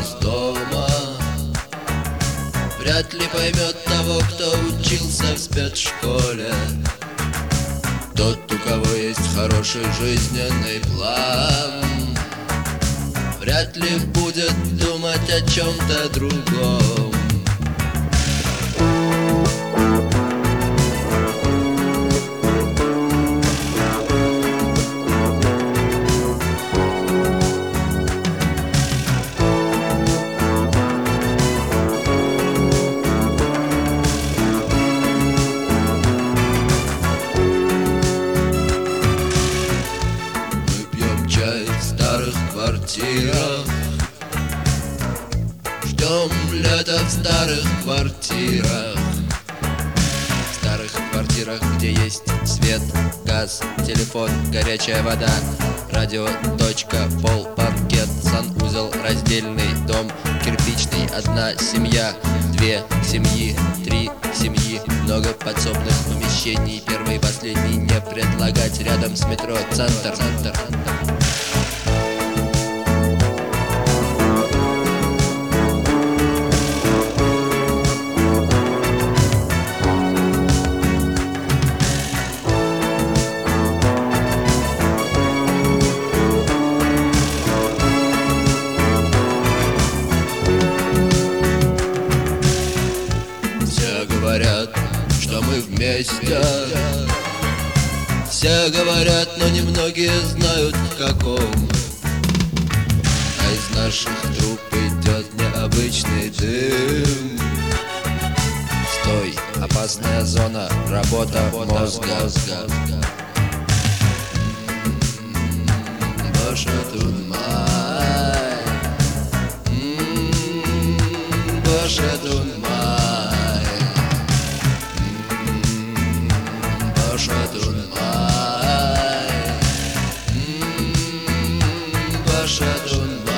из дома. Вряд ли поймет того, кто учился в спецшколе. Тот, у кого есть хороший жизненный план. Вряд ли будет думать о чем-то другом квартирах Ждем лета в старых квартирах. В старых квартирах, где есть свет, газ, телефон, горячая вода. Радио, точка, пол, паркет, санузел, раздельный дом Кирпичный, одна семья, две семьи, три семьи. Много подсобных помещений, первый последний не предлагать. Рядом с метро центр, центр. Все говорят, что мы вместе Все говорят, но немногие знают в каком А из наших труб идет необычный дым Стой, опасная зона, работа мозга Боже, туман 준